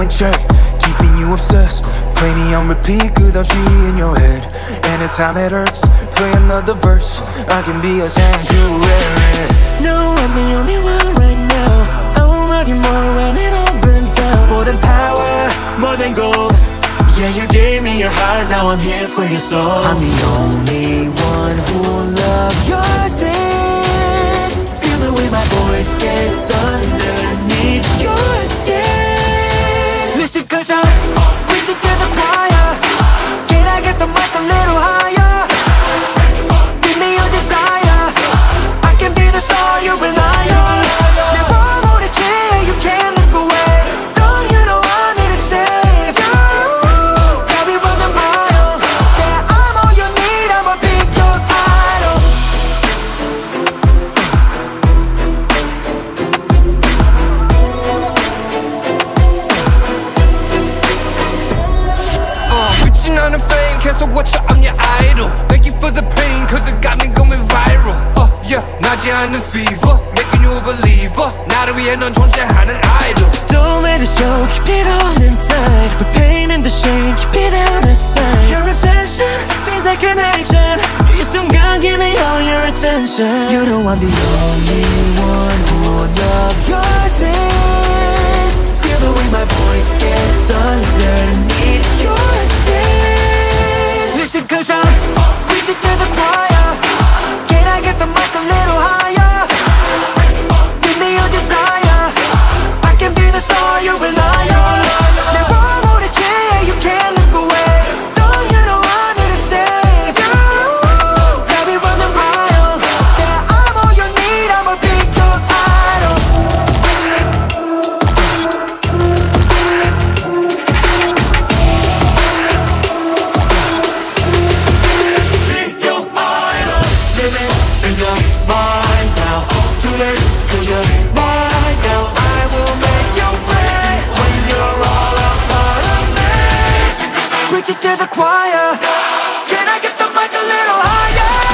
going jerk, keeping you obsessed. Play me on repeat, good I'm in your head. Anytime it hurts, play another verse. I can be as sanctuary. No, I'm the only one right now. I will love you more when it all burns down. More than power, more than gold. Yeah, you gave me your heart, now I'm here for your soul. I'm the only one who loves you. fame, 계속 watch out, I'm your idol. Thank you for the pain, cause it got me going viral. Uh, yeah, 나지 않는 fever, making you a believer. 나를 위해 넌 존재하는 idol. Don't let it show Keep it all inside The pain and the shame Keep it out of sight Your obsession Feels like an addiction 이 순간 Give me all your attention You know I'm the only one who will love your preaching to the choir. Can I get the mic a little higher?